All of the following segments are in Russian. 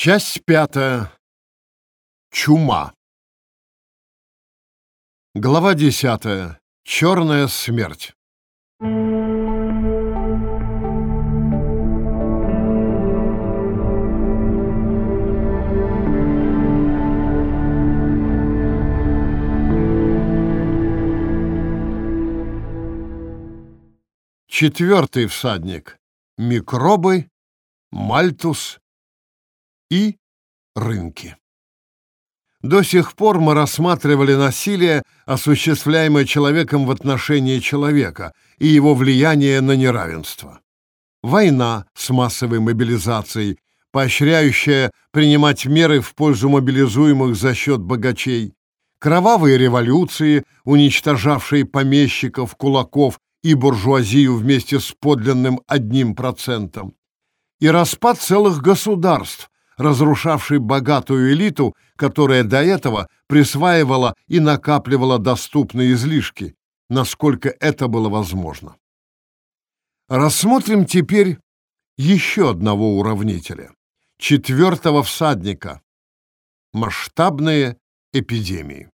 Часть пятая. Чума. Глава десятая. Черная смерть. Четвертый всадник. Микробы, Мальтус и рынки. До сих пор мы рассматривали насилие, осуществляемое человеком в отношении человека, и его влияние на неравенство. Война с массовой мобилизацией, поощряющая принимать меры в пользу мобилизуемых за счет богачей, кровавые революции, уничтожавшие помещиков, кулаков и буржуазию вместе с подлинным одним процентом, и распад целых государств, разрушавший богатую элиту, которая до этого присваивала и накапливала доступные излишки, насколько это было возможно. Рассмотрим теперь еще одного уравнителя, четвертого всадника – масштабные эпидемии.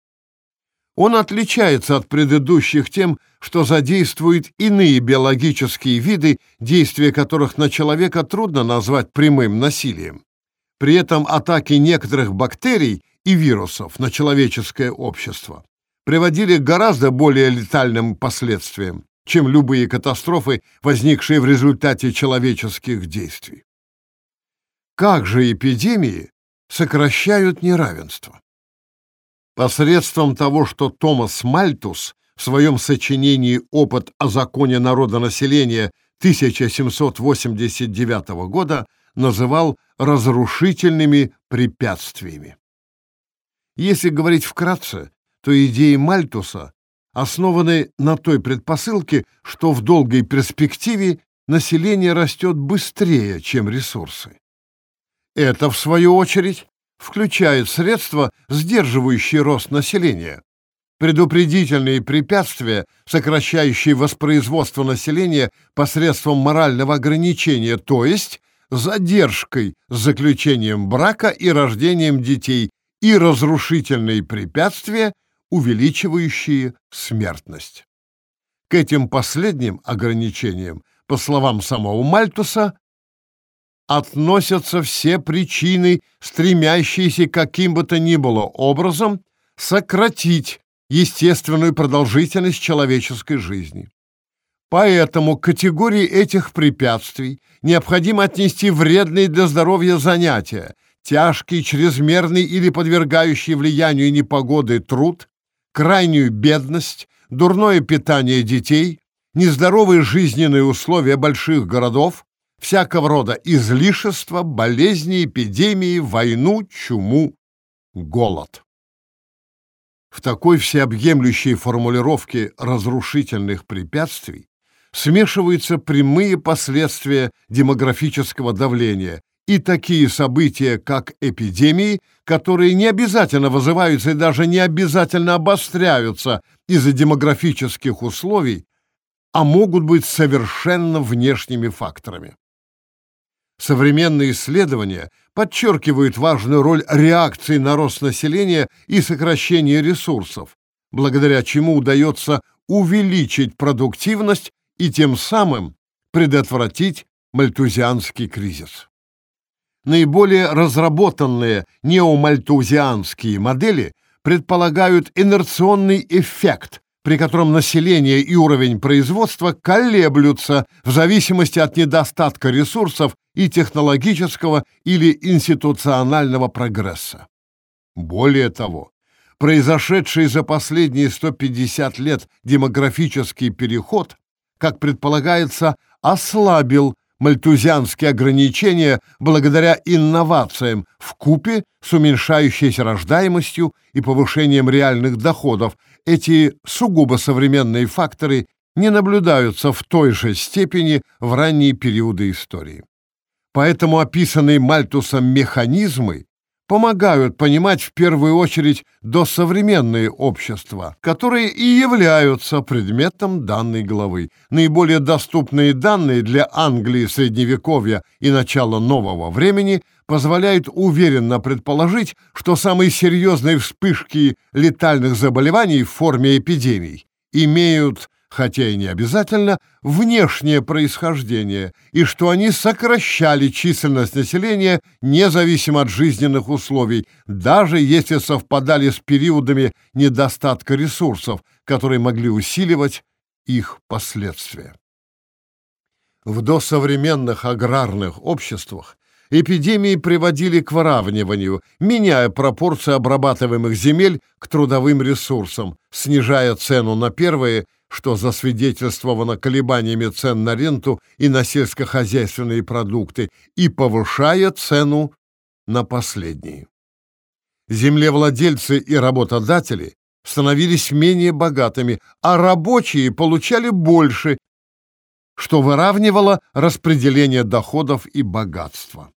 Он отличается от предыдущих тем, что задействует иные биологические виды, действия которых на человека трудно назвать прямым насилием. При этом атаки некоторых бактерий и вирусов на человеческое общество приводили к гораздо более летальным последствиям, чем любые катастрофы, возникшие в результате человеческих действий. Как же эпидемии сокращают неравенство? Посредством того, что Томас Мальтус в своем сочинении «Опыт о законе народонаселения» 1789 года называл разрушительными препятствиями. Если говорить вкратце, то идеи Мальтуса основаны на той предпосылке, что в долгой перспективе население растет быстрее, чем ресурсы. Это, в свою очередь, включает средства, сдерживающие рост населения, предупредительные препятствия, сокращающие воспроизводство населения посредством морального ограничения, то есть задержкой с заключением брака и рождением детей и разрушительные препятствия, увеличивающие смертность. К этим последним ограничениям, по словам самого Мальтуса, относятся все причины, стремящиеся каким бы то ни было образом сократить естественную продолжительность человеческой жизни. Поэтому к категории этих препятствий необходимо отнести вредные для здоровья занятия, тяжкий, чрезмерный или подвергающий влиянию непогоды труд, крайнюю бедность, дурное питание детей, нездоровые жизненные условия больших городов, всякого рода излишества, болезни, эпидемии, войну, чуму, голод. В такой всеобъемлющей формулировке разрушительных препятствий смешиваются прямые последствия демографического давления и такие события, как эпидемии, которые не обязательно вызываются и даже не обязательно обостряются из-за демографических условий, а могут быть совершенно внешними факторами. Современные исследования подчеркивают важную роль реакции на рост населения и сокращение ресурсов, благодаря чему удается увеличить продуктивность и тем самым предотвратить мальтузианский кризис. Наиболее разработанные неомальтузианские модели предполагают инерционный эффект, при котором население и уровень производства колеблются в зависимости от недостатка ресурсов и технологического или институционального прогресса. Более того, произошедший за последние 150 лет демографический переход как предполагается, ослабил мальтузианские ограничения благодаря инновациям в купе с уменьшающейся рождаемостью и повышением реальных доходов. Эти сугубо современные факторы не наблюдаются в той же степени в ранние периоды истории. Поэтому описанные Мальтусом механизмы помогают понимать в первую очередь досовременные общества, которые и являются предметом данной главы. Наиболее доступные данные для Англии Средневековья и начала нового времени позволяют уверенно предположить, что самые серьезные вспышки летальных заболеваний в форме эпидемий имеют, хотя и не обязательно, внешнее происхождение, и что они сокращали численность населения независимо от жизненных условий, даже если совпадали с периодами недостатка ресурсов, которые могли усиливать их последствия. В досовременных аграрных обществах эпидемии приводили к выравниванию, меняя пропорции обрабатываемых земель к трудовым ресурсам, снижая цену на первые, что засвидетельствовано колебаниями цен на ренту и на сельскохозяйственные продукты, и повышая цену на последние. Землевладельцы и работодатели становились менее богатыми, а рабочие получали больше что выравнивало распределение доходов и богатства.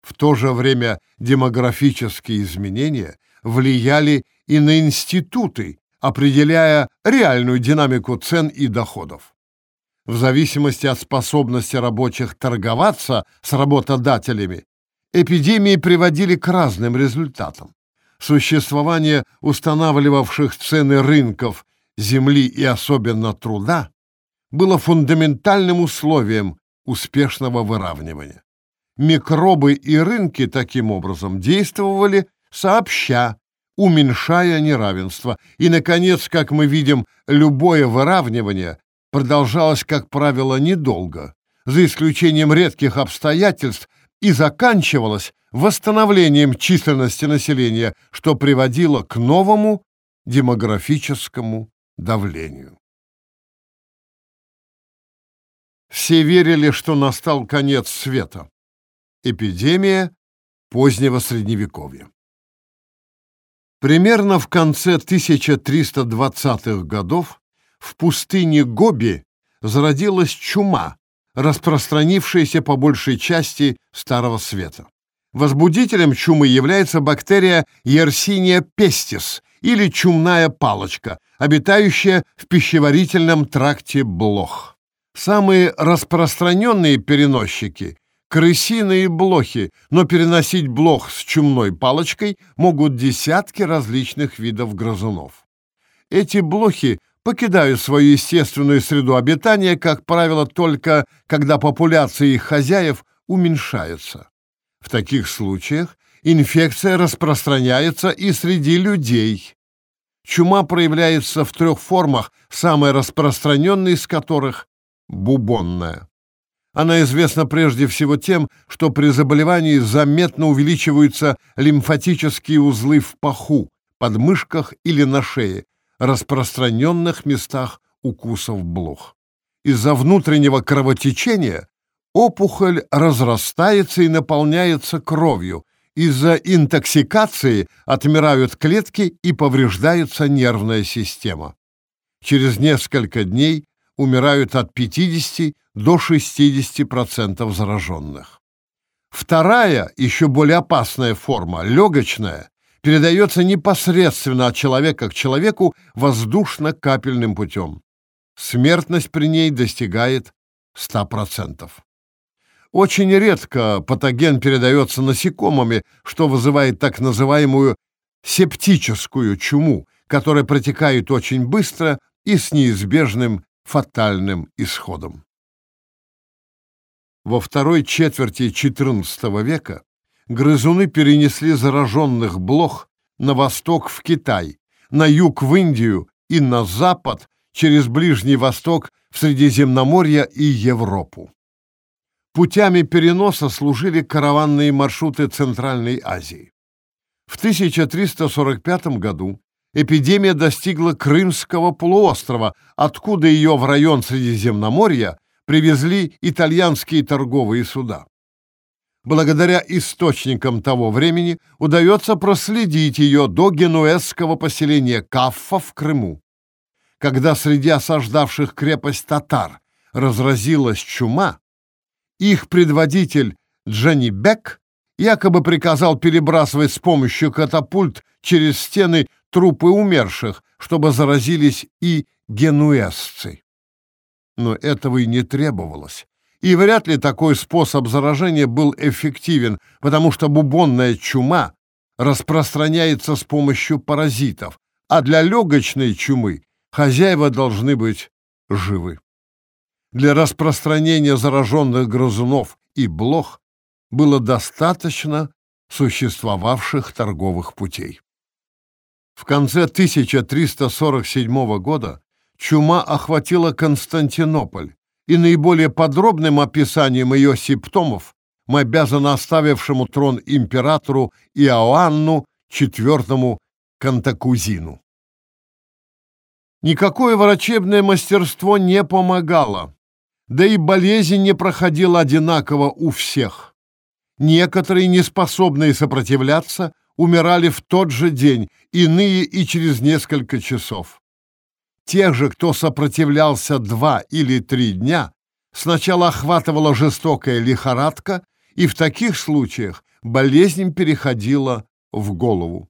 В то же время демографические изменения влияли и на институты, определяя реальную динамику цен и доходов. В зависимости от способности рабочих торговаться с работодателями, эпидемии приводили к разным результатам. Существование устанавливавших цены рынков земли и особенно труда было фундаментальным условием успешного выравнивания. Микробы и рынки таким образом действовали сообща, уменьшая неравенство. И, наконец, как мы видим, любое выравнивание продолжалось, как правило, недолго, за исключением редких обстоятельств, и заканчивалось восстановлением численности населения, что приводило к новому демографическому давлению. Все верили, что настал конец света. Эпидемия позднего Средневековья. Примерно в конце 1320-х годов в пустыне Гоби зародилась чума, распространившаяся по большей части Старого Света. Возбудителем чумы является бактерия Yersinia pestis или чумная палочка, обитающая в пищеварительном тракте блох. Самые распространенные переносчики – крысиные блохи, но переносить блох с чумной палочкой могут десятки различных видов грызунов. Эти блохи покидают свою естественную среду обитания, как правило, только когда популяция их хозяев уменьшается. В таких случаях инфекция распространяется и среди людей. Чума проявляется в трех формах, самая распространенная из которых бубонная. Она известна прежде всего тем, что при заболевании заметно увеличиваются лимфатические узлы в паху, подмышках или на шее, распространенных местах укусов блох. Из-за внутреннего кровотечения опухоль разрастается и наполняется кровью. Из-за интоксикации отмирают клетки и повреждается нервная система. Через несколько дней умирают от 50 до 60% зараженных. Вторая, еще более опасная форма, легочная, передается непосредственно от человека к человеку воздушно-капельным путем. Смертность при ней достигает 100%. Очень редко патоген передается насекомыми, что вызывает так называемую септическую чуму, которая протекает очень быстро и с неизбежным фатальным исходом. Во второй четверти XIV века грызуны перенесли зараженных блох на восток в Китай, на юг в Индию и на запад через Ближний Восток в Средиземноморье и Европу. Путями переноса служили караванные маршруты Центральной Азии. В 1345 году эпидемия достигла Крымского полуострова, откуда ее в район Средиземноморья привезли итальянские торговые суда. Благодаря источникам того времени удается проследить ее до генуэзского поселения Каффа в Крыму. Когда среди осаждавших крепость татар разразилась чума, их предводитель Джанибек якобы приказал перебрасывать с помощью катапульт через стены трупы умерших, чтобы заразились и генуэзцы. Но этого и не требовалось, И вряд ли такой способ заражения был эффективен, потому что бубонная чума распространяется с помощью паразитов, а для легочной чумы хозяева должны быть живы. Для распространения зараженных грызунов и блох было достаточно существовавших торговых путей. В конце 1347 года чума охватила Константинополь, и наиболее подробным описанием ее симптомов мы обязаны оставившему трон императору Иоанну IV Кантакузину. Никакое врачебное мастерство не помогало, да и болезнь не проходила одинаково у всех. Некоторые, неспособные сопротивляться, умирали в тот же день, иные и через несколько часов. Тех же, кто сопротивлялся два или три дня, сначала охватывала жестокая лихорадка, и в таких случаях болезнь переходила в голову.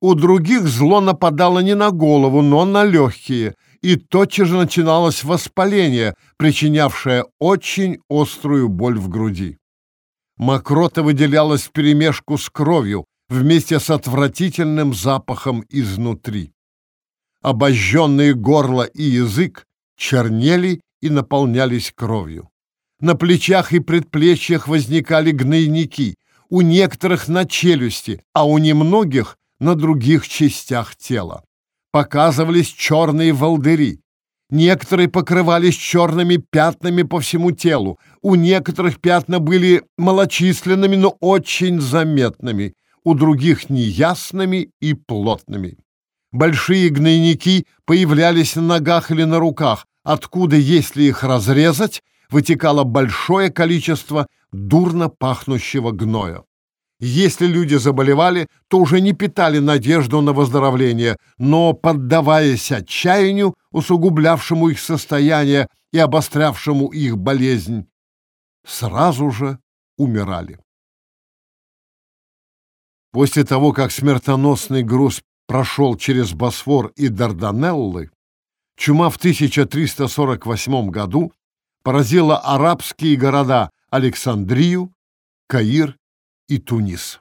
У других зло нападало не на голову, но на легкие, и тотчас же начиналось воспаление, причинявшее очень острую боль в груди. Мокрота выделялась вперемешку с кровью, вместе с отвратительным запахом изнутри. Обожженные горло и язык чернели и наполнялись кровью. На плечах и предплечьях возникали гнойники, у некоторых на челюсти, а у немногих на других частях тела. Показывались черные волдыри. Некоторые покрывались черными пятнами по всему телу. У некоторых пятна были малочисленными, но очень заметными у других неясными и плотными. Большие гнойники появлялись на ногах или на руках, откуда, если их разрезать, вытекало большое количество дурно пахнущего гноя. Если люди заболевали, то уже не питали надежду на выздоровление, но, поддаваясь отчаянию, усугублявшему их состояние и обострявшему их болезнь, сразу же умирали. После того, как смертоносный груз прошел через Босфор и Дарданеллы, чума в 1348 году поразила арабские города Александрию, Каир и Тунис.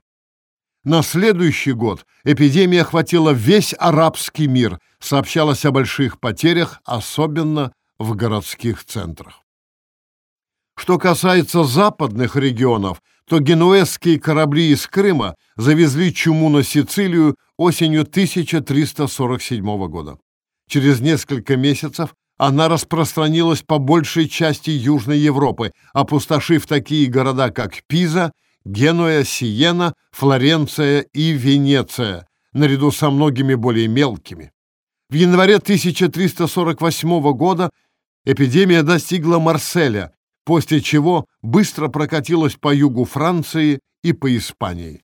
На следующий год эпидемия охватила весь арабский мир, сообщалось о больших потерях, особенно в городских центрах. Что касается западных регионов, то генуэзские корабли из Крыма завезли чуму на Сицилию осенью 1347 года. Через несколько месяцев она распространилась по большей части Южной Европы, опустошив такие города, как Пиза, Генуя, Сиена, Флоренция и Венеция, наряду со многими более мелкими. В январе 1348 года эпидемия достигла Марселя, после чего быстро прокатилась по югу Франции и по Испании.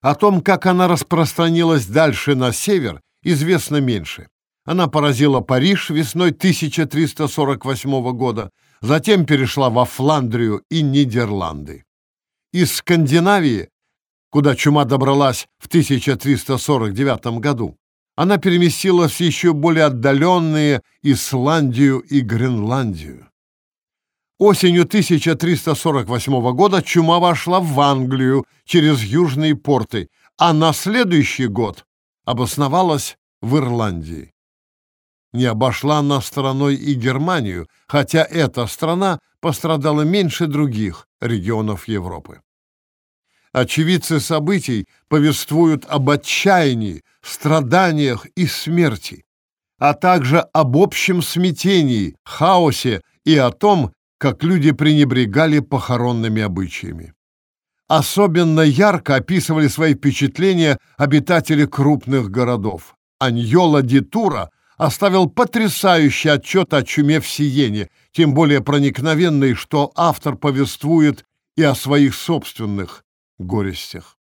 О том, как она распространилась дальше на север, известно меньше. Она поразила Париж весной 1348 года, затем перешла во Фландрию и Нидерланды. Из Скандинавии, куда чума добралась в 1349 году, она переместилась в еще более отдаленные Исландию и Гренландию. Осенью 1348 года чума вошла в Англию через южные порты, а на следующий год обосновалась в Ирландии. Не обошла она стороной и Германию, хотя эта страна пострадала меньше других регионов Европы. Очевидцы событий повествуют об отчаянии, страданиях и смерти, а также об общем смятении, хаосе и о том, как люди пренебрегали похоронными обычаями. Особенно ярко описывали свои впечатления обитатели крупных городов. Аньола Ди Тура оставил потрясающий отчет о чуме в Сиене, тем более проникновенный, что автор повествует и о своих собственных горестях.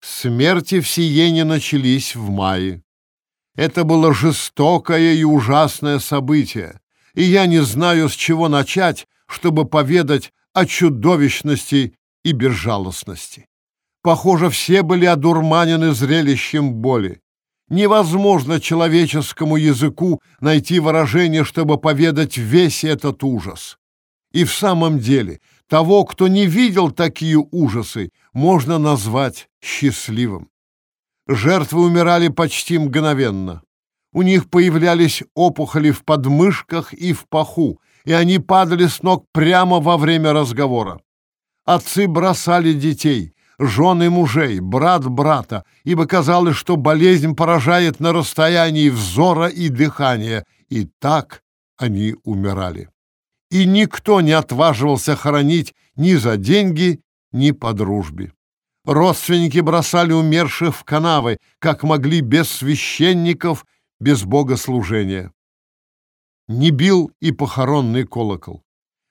Смерти в Сиене начались в мае. Это было жестокое и ужасное событие, и я не знаю, с чего начать, чтобы поведать о чудовищности и безжалостности. Похоже, все были одурманены зрелищем боли. Невозможно человеческому языку найти выражение, чтобы поведать весь этот ужас. И в самом деле, того, кто не видел такие ужасы, можно назвать счастливым. Жертвы умирали почти мгновенно. У них появлялись опухоли в подмышках и в паху, и они падали с ног прямо во время разговора. Отцы бросали детей, жены мужей, брат брата, ибо казалось, что болезнь поражает на расстоянии взора и дыхания, и так они умирали. И никто не отваживался хоронить ни за деньги, ни по дружбе. Родственники бросали умерших в канавы, как могли без священников, без богослужения. Не бил и похоронный колокол.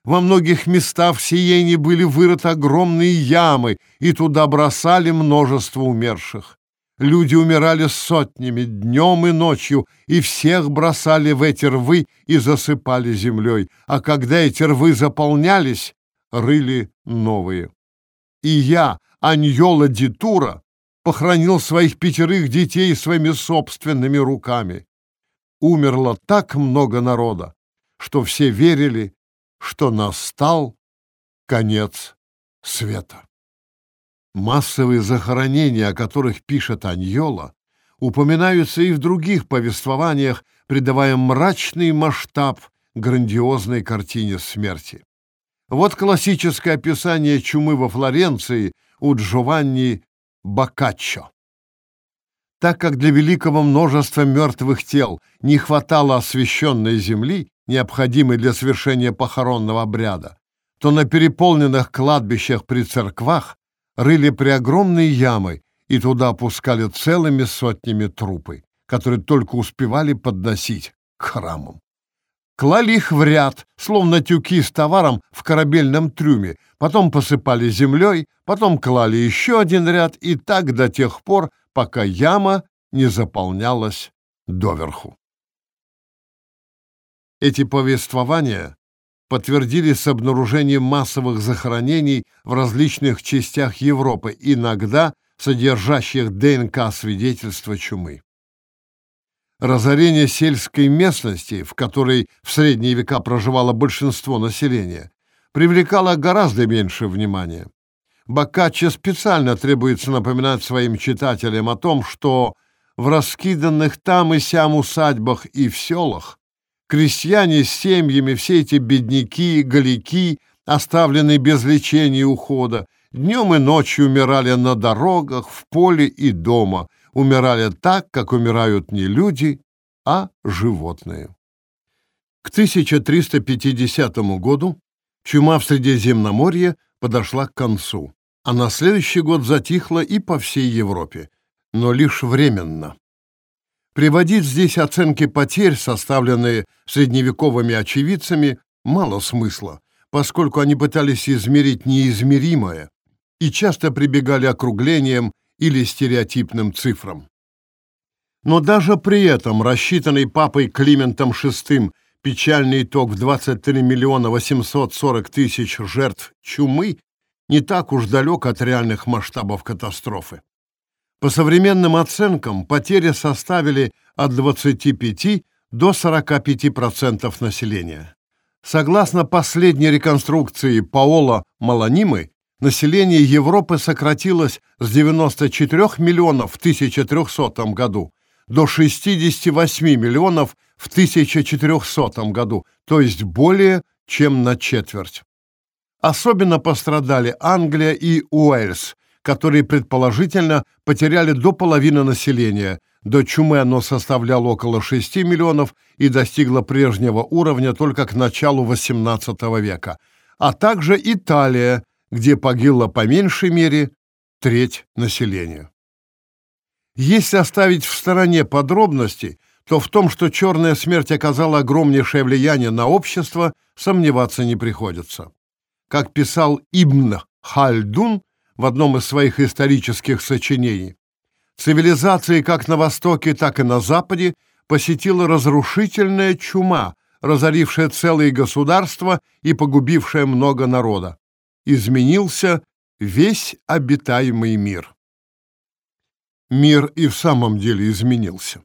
Во многих местах в Сиене были вырыты огромные ямы, и туда бросали множество умерших. Люди умирали сотнями, днем и ночью, и всех бросали в эти рвы и засыпали землей, а когда эти рвы заполнялись, рыли новые. И я, Аньола Дитура, похоронил своих пятерых детей своими собственными руками. Умерло так много народа, что все верили, что настал конец света. Массовые захоронения, о которых пишет Аньола, упоминаются и в других повествованиях, придавая мрачный масштаб грандиозной картине смерти. Вот классическое описание чумы во Флоренции у Джованни Боккаччо. Так как для великого множества мертвых тел не хватало освященной земли, необходимой для совершения похоронного обряда, то на переполненных кладбищах при церквах рыли преогромные ямы и туда опускали целыми сотнями трупы, которые только успевали подносить к храмам клали их в ряд, словно тюки с товаром в корабельном трюме, потом посыпали землей, потом клали еще один ряд и так до тех пор, пока яма не заполнялась доверху. Эти повествования подтвердились с обнаружением массовых захоронений в различных частях Европы, иногда содержащих ДНК свидетельства чумы. Разорение сельской местности, в которой в средние века проживало большинство населения, привлекало гораздо меньше внимания. Боккаччо специально требуется напоминать своим читателям о том, что в раскиданных там и сям усадьбах и в селах крестьяне с семьями, все эти бедняки, голяки, оставленные без лечения и ухода, днем и ночью умирали на дорогах, в поле и дома, умирали так, как умирают не люди, а животные. К 1350 году чума в Средиземноморье подошла к концу, а на следующий год затихла и по всей Европе, но лишь временно. Приводить здесь оценки потерь, составленные средневековыми очевидцами, мало смысла, поскольку они пытались измерить неизмеримое и часто прибегали округлением или стереотипным цифрам. Но даже при этом рассчитанный папой Климентом VI печальный итог в 23 миллиона 840 тысяч жертв чумы не так уж далек от реальных масштабов катастрофы. По современным оценкам, потери составили от 25 до 45% населения. Согласно последней реконструкции Паоло Маланимы, население Европы сократилось с 94 миллионов в 1300 году до 68 миллионов в 1400 году, то есть более чем на четверть. Особенно пострадали Англия и Уэльс, которые предположительно потеряли до половины населения. До чумы оно составляло около 6 миллионов и достигло прежнего уровня только к началу XVIII века, а также Италия, где погибло по меньшей мере треть населения. Если оставить в стороне подробности, то в том, что черная смерть оказала огромнейшее влияние на общество, сомневаться не приходится. Как писал Ибн Хальдун в одном из своих исторических сочинений, цивилизации как на Востоке, так и на Западе посетила разрушительная чума, разорившая целые государства и погубившая много народа. Изменился весь обитаемый мир. мир и в самом деле изменился.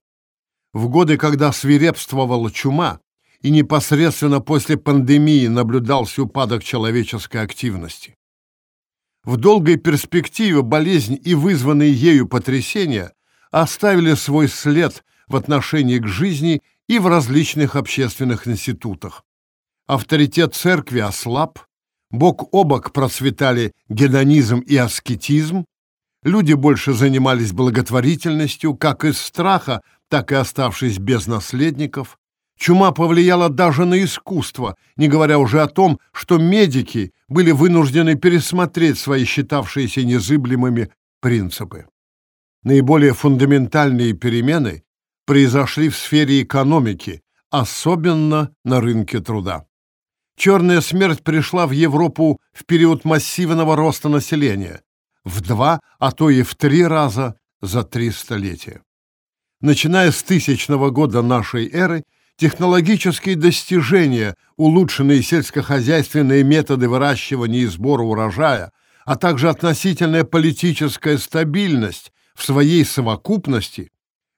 В годы, когда свирепствовала чума, и непосредственно после пандемии наблюдался упадок человеческой активности. В долгой перспективе болезнь и вызванные ею потрясения оставили свой след в отношении к жизни и в различных общественных институтах. Авторитет церкви ослаб, бок о бок процветали гедонизм и аскетизм, люди больше занимались благотворительностью, как из страха, так и оставшись без наследников. Чума повлияла даже на искусство, не говоря уже о том, что медики были вынуждены пересмотреть свои считавшиеся незыблемыми принципы. Наиболее фундаментальные перемены произошли в сфере экономики, особенно на рынке труда. Черная смерть пришла в Европу в период массивного роста населения, в два, а то и в три раза за три столетия. Начиная с тысячного года нашей эры, технологические достижения, улучшенные сельскохозяйственные методы выращивания и сбора урожая, а также относительная политическая стабильность в своей совокупности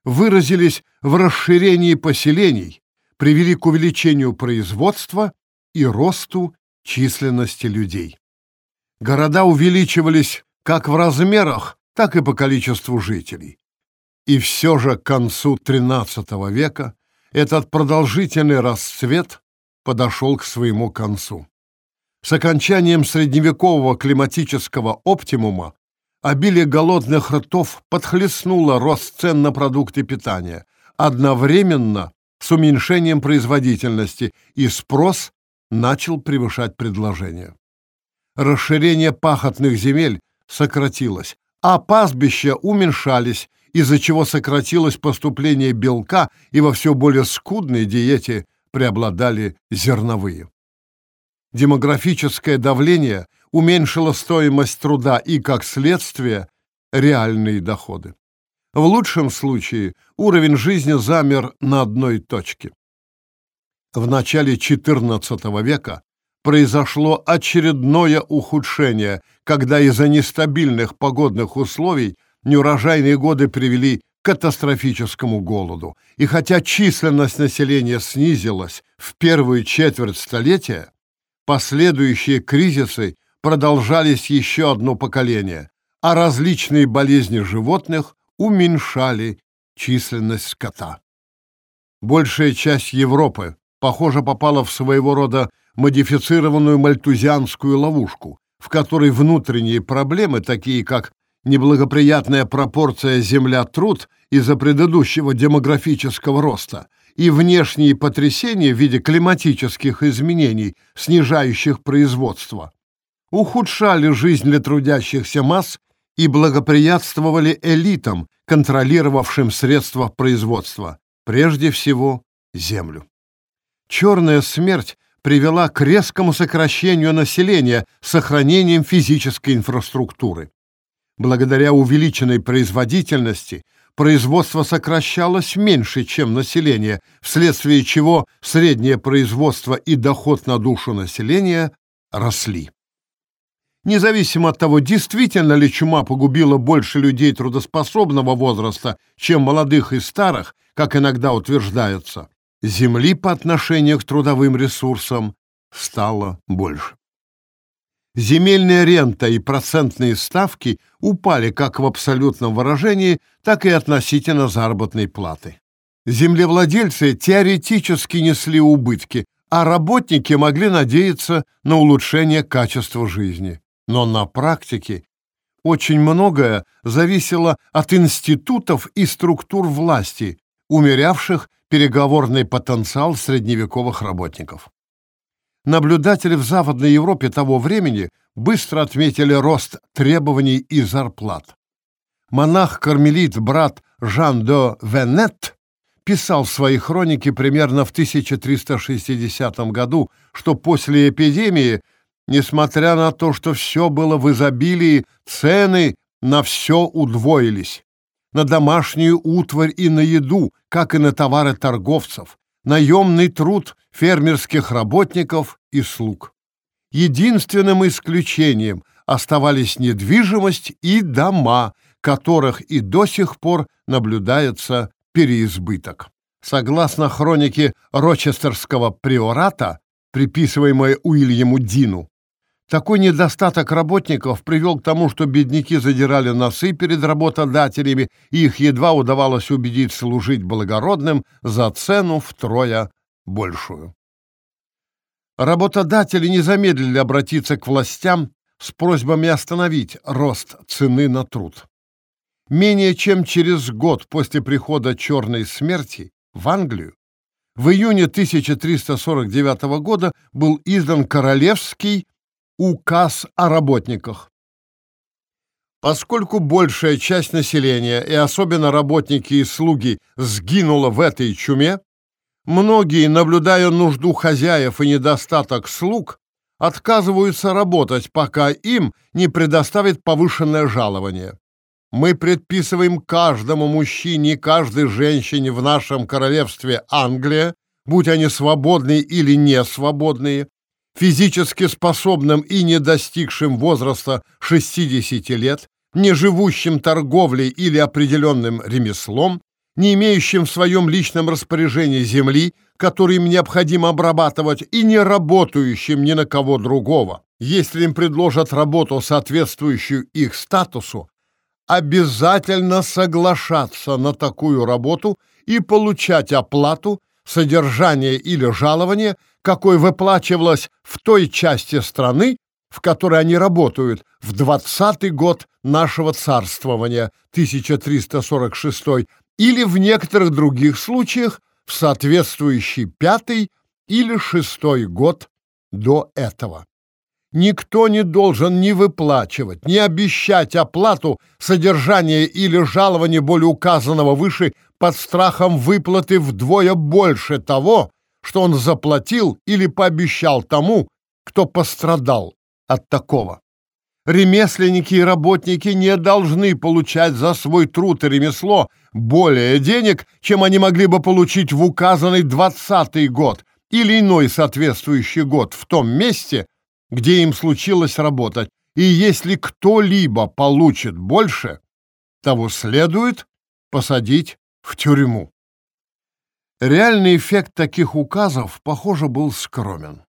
выразились в расширении поселений, привели к увеличению производства и росту численности людей. Города увеличивались как в размерах, так и по количеству жителей. И все же к концу XIII века этот продолжительный расцвет подошел к своему концу. С окончанием средневекового климатического оптимума обилие голодных ртов подхлестнуло рост цен на продукты питания, одновременно с уменьшением производительности, и спрос начал превышать предложение. Расширение пахотных земель сократилось, а пастбища уменьшались, из-за чего сократилось поступление белка и во все более скудной диете преобладали зерновые. Демографическое давление уменьшило стоимость труда и, как следствие, реальные доходы. В лучшем случае уровень жизни замер на одной точке в начале XIV века произошло очередное ухудшение, когда из-за нестабильных погодных условий неурожайные годы привели к катастрофическому голоду. И хотя численность населения снизилась в первую четверть столетия, последующие кризисы продолжались еще одно поколение, а различные болезни животных уменьшали численность скота. Большая часть Европы похоже, попала в своего рода модифицированную мальтузианскую ловушку, в которой внутренние проблемы, такие как неблагоприятная пропорция земля-труд из-за предыдущего демографического роста и внешние потрясения в виде климатических изменений, снижающих производство, ухудшали жизнь для трудящихся масс и благоприятствовали элитам, контролировавшим средства производства, прежде всего землю. Черная смерть привела к резкому сокращению населения с сохранением физической инфраструктуры. Благодаря увеличенной производительности производство сокращалось меньше, чем население, вследствие чего среднее производство и доход на душу населения росли. Независимо от того, действительно ли чума погубила больше людей трудоспособного возраста, чем молодых и старых, как иногда утверждается, земли по отношению к трудовым ресурсам стало больше. Земельная рента и процентные ставки упали как в абсолютном выражении, так и относительно заработной платы. Землевладельцы теоретически несли убытки, а работники могли надеяться на улучшение качества жизни. Но на практике очень многое зависело от институтов и структур власти, умерявших переговорный потенциал средневековых работников. Наблюдатели в Западной Европе того времени быстро отметили рост требований и зарплат. Монах-кармелит брат Жан де Венет писал в своей хронике примерно в 1360 году, что после эпидемии, несмотря на то, что все было в изобилии, цены на все удвоились на домашнюю утварь и на еду, как и на товары торговцев, наемный труд фермерских работников и слуг. Единственным исключением оставались недвижимость и дома, которых и до сих пор наблюдается переизбыток. Согласно хронике Рочестерского приората, приписываемой Уильяму Дину, такой недостаток работников привел к тому, что бедняки задирали носы перед работодателями, и их едва удавалось убедить служить благородным за цену втрое большую. Работодатели не замедлили обратиться к властям с просьбами остановить рост цены на труд. Менее чем через год после прихода Черной смерти в Англию в июне 1349 года был издан Королевский указ о работниках. Поскольку большая часть населения, и особенно работники и слуги, сгинула в этой чуме, многие, наблюдая нужду хозяев и недостаток слуг, отказываются работать, пока им не предоставят повышенное жалование. Мы предписываем каждому мужчине и каждой женщине в нашем королевстве Англия, будь они свободные или не свободные, физически способным и не достигшим возраста 60 лет, не живущим торговлей или определенным ремеслом, не имеющим в своем личном распоряжении земли, которую им необходимо обрабатывать, и не работающим ни на кого другого. Если им предложат работу, соответствующую их статусу, обязательно соглашаться на такую работу и получать оплату, содержание или жалование – какой выплачивалось в той части страны, в которой они работают, в 20-й год нашего царствования, 1346, или в некоторых других случаях в соответствующий пятый или шестой год до этого. Никто не должен ни выплачивать, ни обещать оплату содержания или жалования более указанного выше под страхом выплаты вдвое больше того, что он заплатил или пообещал тому, кто пострадал от такого. Ремесленники и работники не должны получать за свой труд и ремесло более денег, чем они могли бы получить в указанный двадцатый год или иной соответствующий год в том месте, где им случилось работать. И если кто-либо получит больше, того следует посадить в тюрьму. Реальный эффект таких указов, похоже, был скромен.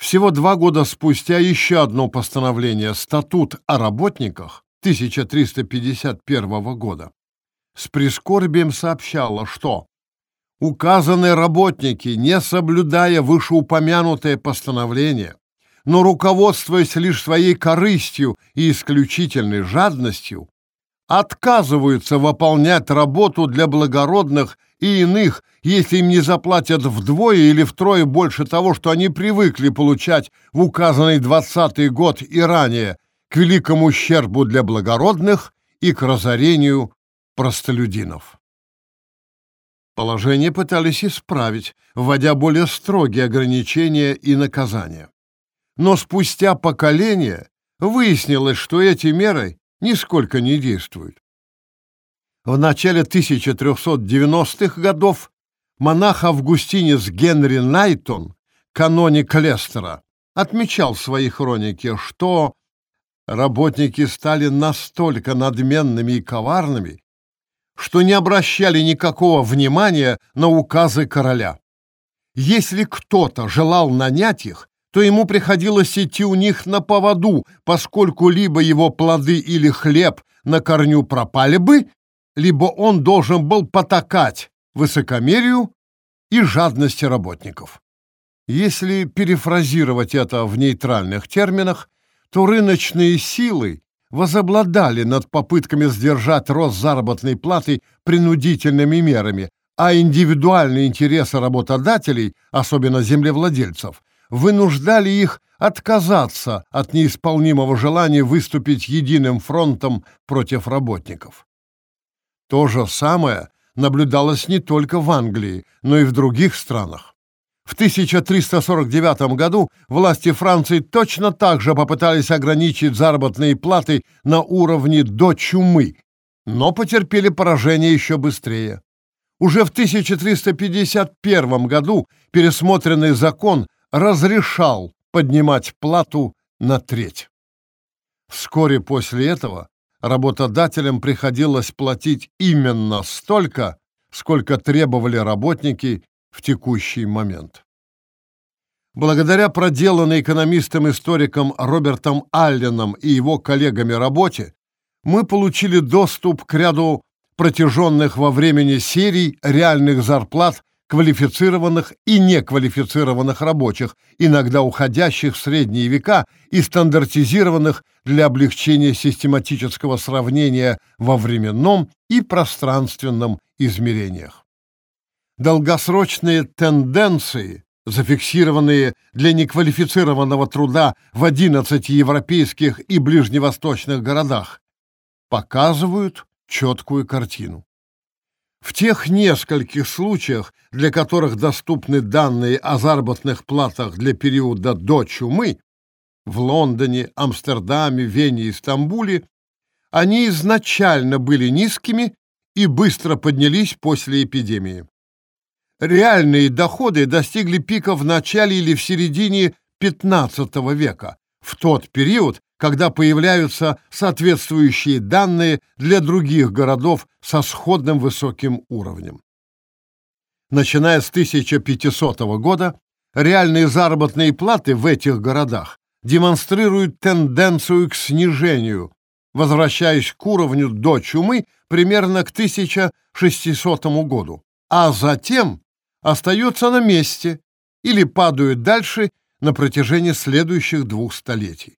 Всего два года спустя еще одно постановление «Статут о работниках» 1351 года с прискорбием сообщало, что указанные работники, не соблюдая вышеупомянутое постановление, но руководствуясь лишь своей корыстью и исключительной жадностью, отказываются выполнять работу для благородных и иных, если им не заплатят вдвое или втрое больше того, что они привыкли получать в указанный двадцатый год и ранее, к великому ущербу для благородных и к разорению простолюдинов. Положение пытались исправить, вводя более строгие ограничения и наказания. Но спустя поколения выяснилось, что эти меры нисколько не действует. В начале 1390-х годов монах-августинец Генри Найтон, каноник Лестера, отмечал в своей хронике, что работники стали настолько надменными и коварными, что не обращали никакого внимания на указы короля. Если кто-то желал нанять их, то ему приходилось идти у них на поводу, поскольку либо его плоды или хлеб на корню пропали бы, либо он должен был потакать высокомерию и жадности работников. Если перефразировать это в нейтральных терминах, то рыночные силы возобладали над попытками сдержать рост заработной платы принудительными мерами, а индивидуальные интересы работодателей, особенно землевладельцев, вынуждали их отказаться от неисполнимого желания выступить единым фронтом против работников. То же самое наблюдалось не только в Англии, но и в других странах. В 1349 году власти Франции точно так же попытались ограничить заработные платы на уровне до чумы, но потерпели поражение еще быстрее. Уже в 1351 году пересмотренный закон разрешал поднимать плату на треть. Вскоре после этого работодателям приходилось платить именно столько, сколько требовали работники в текущий момент. Благодаря проделанной экономистом-историком Робертом Алленом и его коллегами работе, мы получили доступ к ряду протяженных во времени серий реальных зарплат квалифицированных и неквалифицированных рабочих, иногда уходящих в средние века и стандартизированных для облегчения систематического сравнения во временном и пространственном измерениях. Долгосрочные тенденции, зафиксированные для неквалифицированного труда в 11 европейских и ближневосточных городах, показывают четкую картину. В тех нескольких случаях, для которых доступны данные о заработных платах для периода до чумы, в Лондоне, Амстердаме, Вене и Стамбуле, они изначально были низкими и быстро поднялись после эпидемии. Реальные доходы достигли пика в начале или в середине XV века, в тот период, когда появляются соответствующие данные для других городов со сходным высоким уровнем. Начиная с 1500 года, реальные заработные платы в этих городах демонстрируют тенденцию к снижению, возвращаясь к уровню до чумы примерно к 1600 году, а затем остаются на месте или падают дальше на протяжении следующих двух столетий.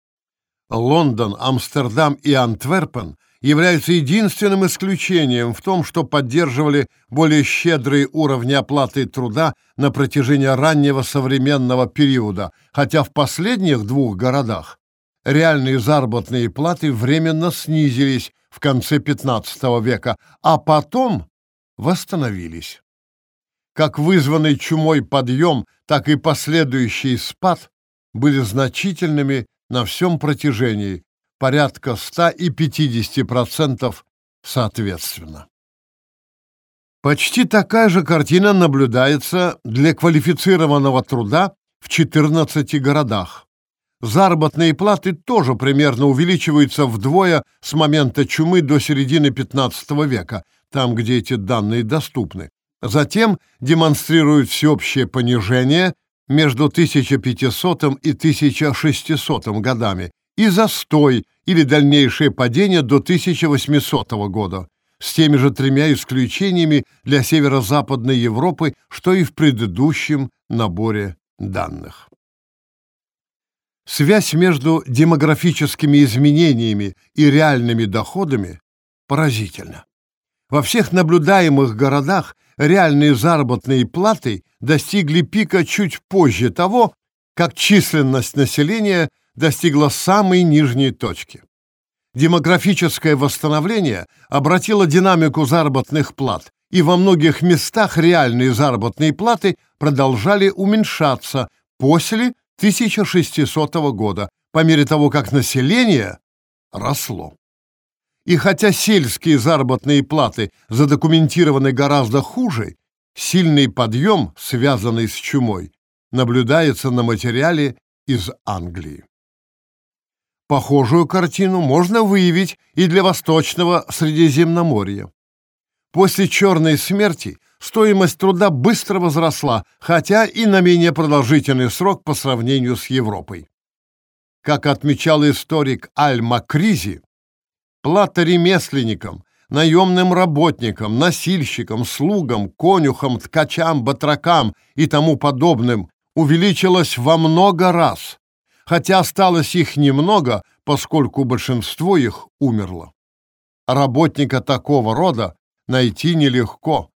Лондон, Амстердам и Антверпен являются единственным исключением в том, что поддерживали более щедрые уровни оплаты труда на протяжении раннего современного периода, хотя в последних двух городах реальные заработные платы временно снизились в конце XV века, а потом восстановились. Как вызванный чумой подъем, так и последующий спад были значительными на всем протяжении, порядка 150% соответственно. Почти такая же картина наблюдается для квалифицированного труда в 14 городах. Заработные платы тоже примерно увеличиваются вдвое с момента чумы до середины 15 века, там, где эти данные доступны. Затем демонстрируют всеобщее понижение между 1500 и 1600 годами и застой или дальнейшее падение до 1800 года, с теми же тремя исключениями для северо-западной Европы, что и в предыдущем наборе данных. Связь между демографическими изменениями и реальными доходами поразительна. Во всех наблюдаемых городах реальные заработные платы достигли пика чуть позже того, как численность населения достигла самой нижней точки. Демографическое восстановление обратило динамику заработных плат, и во многих местах реальные заработные платы продолжали уменьшаться после 1600 года, по мере того, как население росло. И хотя сельские заработные платы задокументированы гораздо хуже, сильный подъем, связанный с чумой, наблюдается на материале из Англии. Похожую картину можно выявить и для Восточного Средиземноморья. После черной смерти стоимость труда быстро возросла, хотя и на менее продолжительный срок по сравнению с Европой. Как отмечал историк Аль Макризи, Плата ремесленникам, наемным работникам, носильщикам, слугам, конюхам, ткачам, батракам и тому подобным увеличилась во много раз, хотя осталось их немного, поскольку большинство их умерло. Работника такого рода найти нелегко,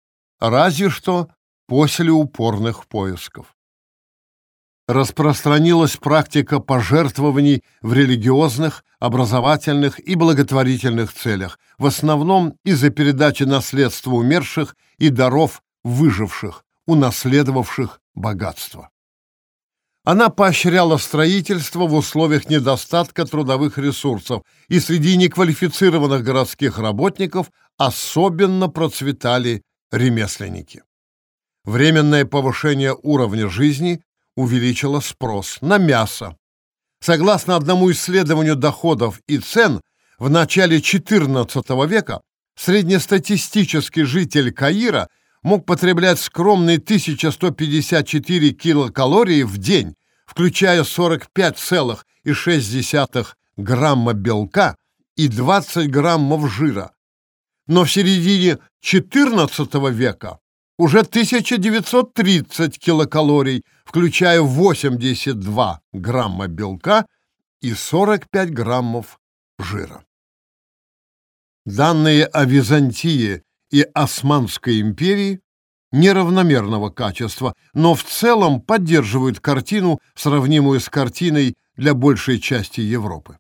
разве что после упорных поисков распространилась практика пожертвований в религиозных, образовательных и благотворительных целях, в основном из-за передачи наследства умерших и даров выживших, унаследовавших богатство. Она поощряла строительство в условиях недостатка трудовых ресурсов, и среди неквалифицированных городских работников особенно процветали ремесленники. Временное повышение уровня жизни увеличила спрос на мясо. Согласно одному исследованию доходов и цен, в начале XIV века среднестатистический житель Каира мог потреблять скромные 1154 килокалории в день, включая 45,6 грамма белка и 20 граммов жира. Но в середине XIV века уже 1930 килокалорий, включая 82 грамма белка и 45 граммов жира. Данные о Византии и Османской империи неравномерного качества, но в целом поддерживают картину, сравнимую с картиной для большей части Европы.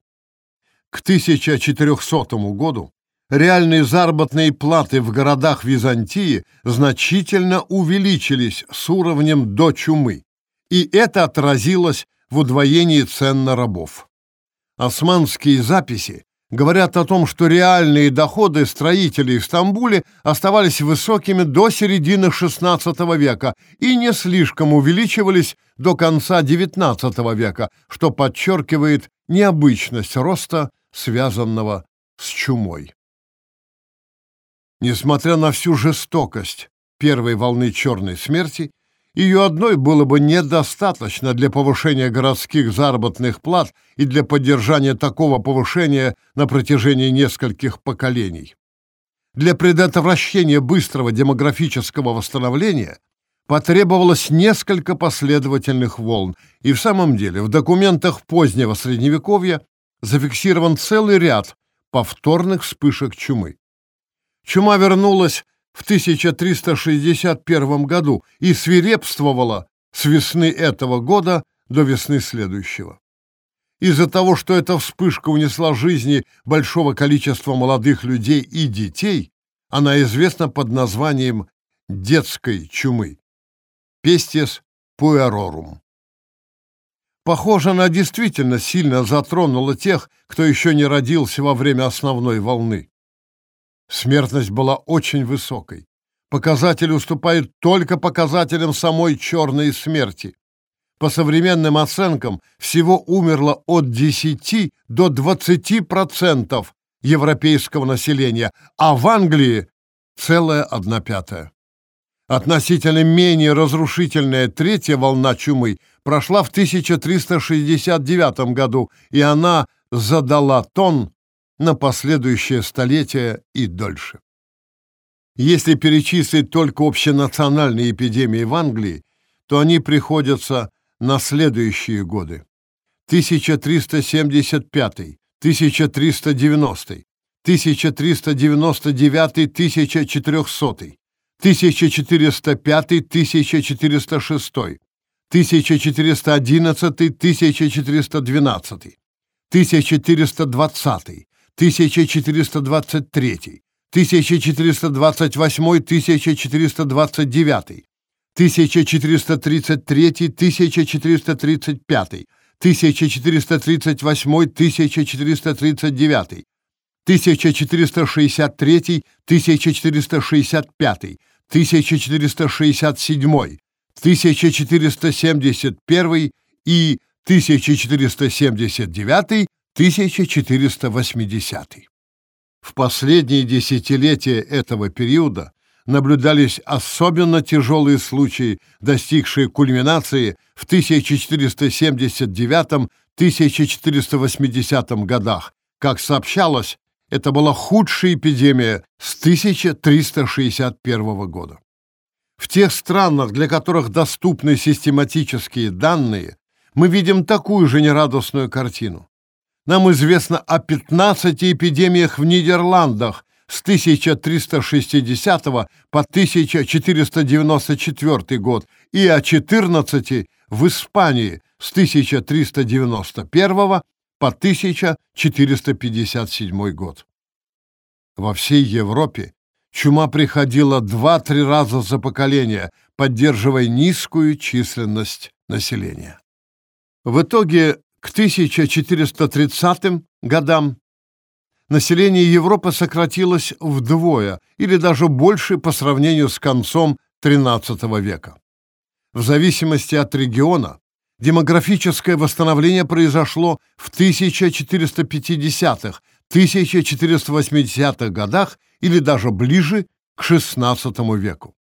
К 1400 году реальные заработные платы в городах Византии значительно увеличились с уровнем до чумы, и это отразилось в удвоении цен на рабов. Османские записи говорят о том, что реальные доходы строителей в Стамбуле оставались высокими до середины XVI века и не слишком увеличивались до конца XIX века, что подчеркивает необычность роста, связанного с чумой. Несмотря на всю жестокость первой волны черной смерти, ее одной было бы недостаточно для повышения городских заработных плат и для поддержания такого повышения на протяжении нескольких поколений. Для предотвращения быстрого демографического восстановления потребовалось несколько последовательных волн, и в самом деле в документах позднего Средневековья зафиксирован целый ряд повторных вспышек чумы. Чума вернулась в 1361 году и свирепствовала с весны этого года до весны следующего. Из-за того, что эта вспышка унесла жизни большого количества молодых людей и детей, она известна под названием детской чумы – пестис пуэрорум. Похоже, она действительно сильно затронула тех, кто еще не родился во время основной волны. Смертность была очень высокой. Показатель уступает только показателям самой черной смерти. По современным оценкам, всего умерло от 10 до 20% европейского населения, а в Англии целая одна пятая. Относительно менее разрушительная третья волна чумы прошла в 1369 году, и она задала тон на последующее столетие и дольше. Если перечислить только общенациональные эпидемии в Англии, то они приходятся на следующие годы. 1375, 1390, 1399, 1400, 1405, 1406, 1411, 1412, 1420, 1423, 1428, 1429, 1433, 1435, 1438, 1439, 1463, 1465, 1467, 1471 и 1479 1480. В последние десятилетия этого периода наблюдались особенно тяжелые случаи, достигшие кульминации в 1479-1480 годах. Как сообщалось, это была худшая эпидемия с 1361 года. В тех странах, для которых доступны систематические данные, мы видим такую же нерадостную картину. Нам известно о 15 эпидемиях в Нидерландах с 1360 по 1494 год и о 14 в Испании с 1391 по 1457 год. Во всей Европе чума приходила 2-3 раза за поколение, поддерживая низкую численность населения. В итоге к 1430 годам население Европы сократилось вдвое или даже больше по сравнению с концом XIII века. В зависимости от региона демографическое восстановление произошло в 1450-х, 1480-х годах или даже ближе к XVI веку.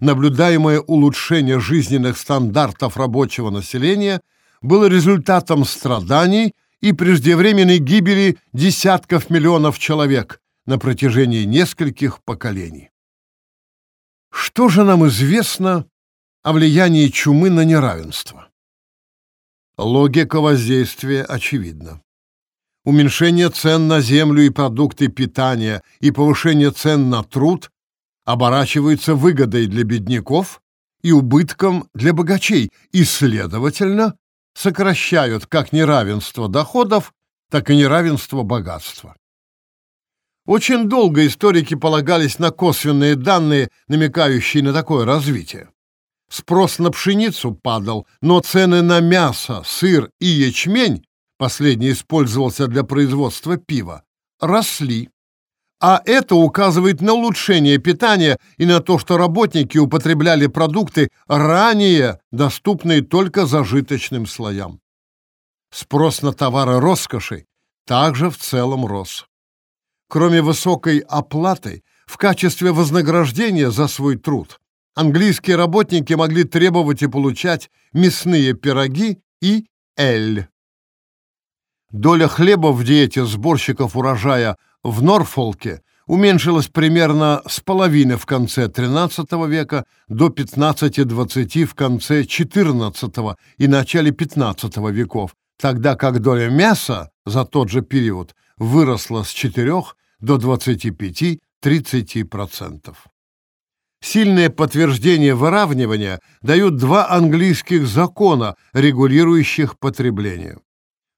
Наблюдаемое улучшение жизненных стандартов рабочего населения было результатом страданий и преждевременной гибели десятков миллионов человек на протяжении нескольких поколений. Что же нам известно о влиянии чумы на неравенство? Логика воздействия очевидна. Уменьшение цен на землю и продукты питания и повышение цен на труд оборачиваются выгодой для бедняков и убытком для богачей и, следовательно, сокращают как неравенство доходов, так и неравенство богатства. Очень долго историки полагались на косвенные данные, намекающие на такое развитие. Спрос на пшеницу падал, но цены на мясо, сыр и ячмень, последний использовался для производства пива, росли. А это указывает на улучшение питания и на то, что работники употребляли продукты, ранее доступные только зажиточным слоям. Спрос на товары роскоши также в целом рос. Кроме высокой оплаты, в качестве вознаграждения за свой труд, английские работники могли требовать и получать мясные пироги и эль. Доля хлеба в диете сборщиков урожая в Норфолке уменьшилась примерно с половины в конце XIII века до 15-20 в конце XIV и начале XV веков, тогда как доля мяса за тот же период выросла с 4 до 25-30%. Сильное подтверждение выравнивания дают два английских закона, регулирующих потребление.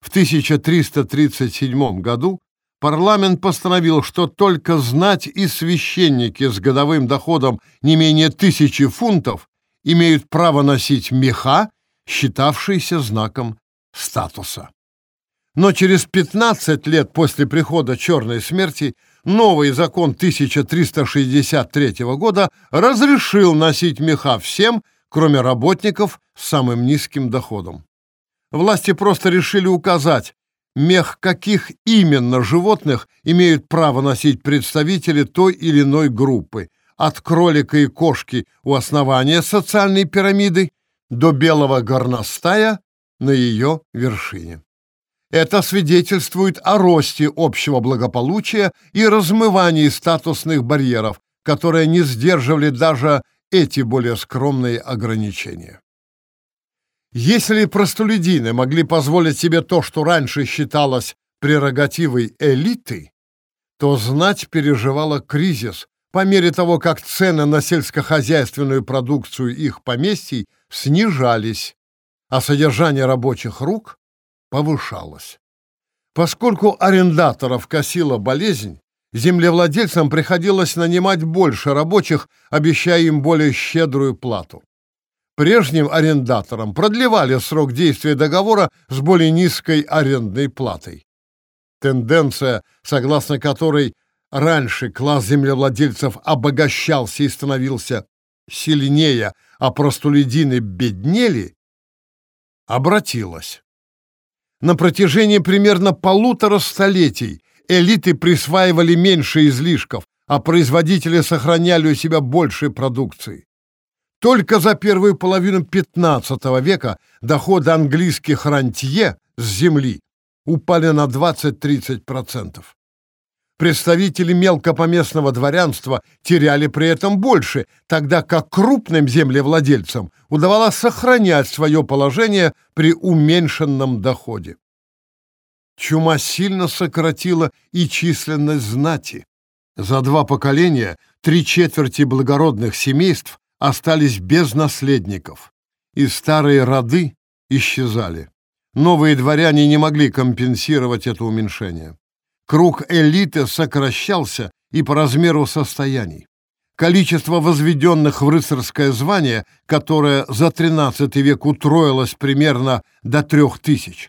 В 1337 году парламент постановил, что только знать и священники с годовым доходом не менее тысячи фунтов имеют право носить меха, считавшиеся знаком статуса. Но через 15 лет после прихода Черной смерти новый закон 1363 года разрешил носить меха всем, кроме работников с самым низким доходом. Власти просто решили указать, мех каких именно животных имеют право носить представители той или иной группы, от кролика и кошки у основания социальной пирамиды до белого горностая на ее вершине. Это свидетельствует о росте общего благополучия и размывании статусных барьеров, которые не сдерживали даже эти более скромные ограничения. Если простолюдины могли позволить себе то, что раньше считалось прерогативой элиты, то знать переживала кризис по мере того, как цены на сельскохозяйственную продукцию их поместий снижались, а содержание рабочих рук повышалась. Поскольку арендаторов косила болезнь, землевладельцам приходилось нанимать больше рабочих, обещая им более щедрую плату. Прежним арендаторам продлевали срок действия договора с более низкой арендной платой. Тенденция, согласно которой раньше класс землевладельцев обогащался и становился сильнее, а простолюдины беднели, обратилась. На протяжении примерно полутора столетий элиты присваивали меньше излишков, а производители сохраняли у себя больше продукции. Только за первую половину XV века доходы английских рантье с земли упали на 20-30%. Представители мелкопоместного дворянства теряли при этом больше, тогда как крупным землевладельцам удавалось сохранять свое положение при уменьшенном доходе. Чума сильно сократила и численность знати. За два поколения три четверти благородных семейств остались без наследников, и старые роды исчезали. Новые дворяне не могли компенсировать это уменьшение. Круг элиты сокращался и по размеру состояний. Количество возведенных в рыцарское звание, которое за XIII век утроилось примерно до трех тысяч,